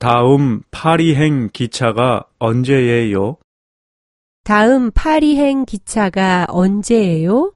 다음 파리행 기차가 언제예요? 다음 파리행 기차가 언제예요?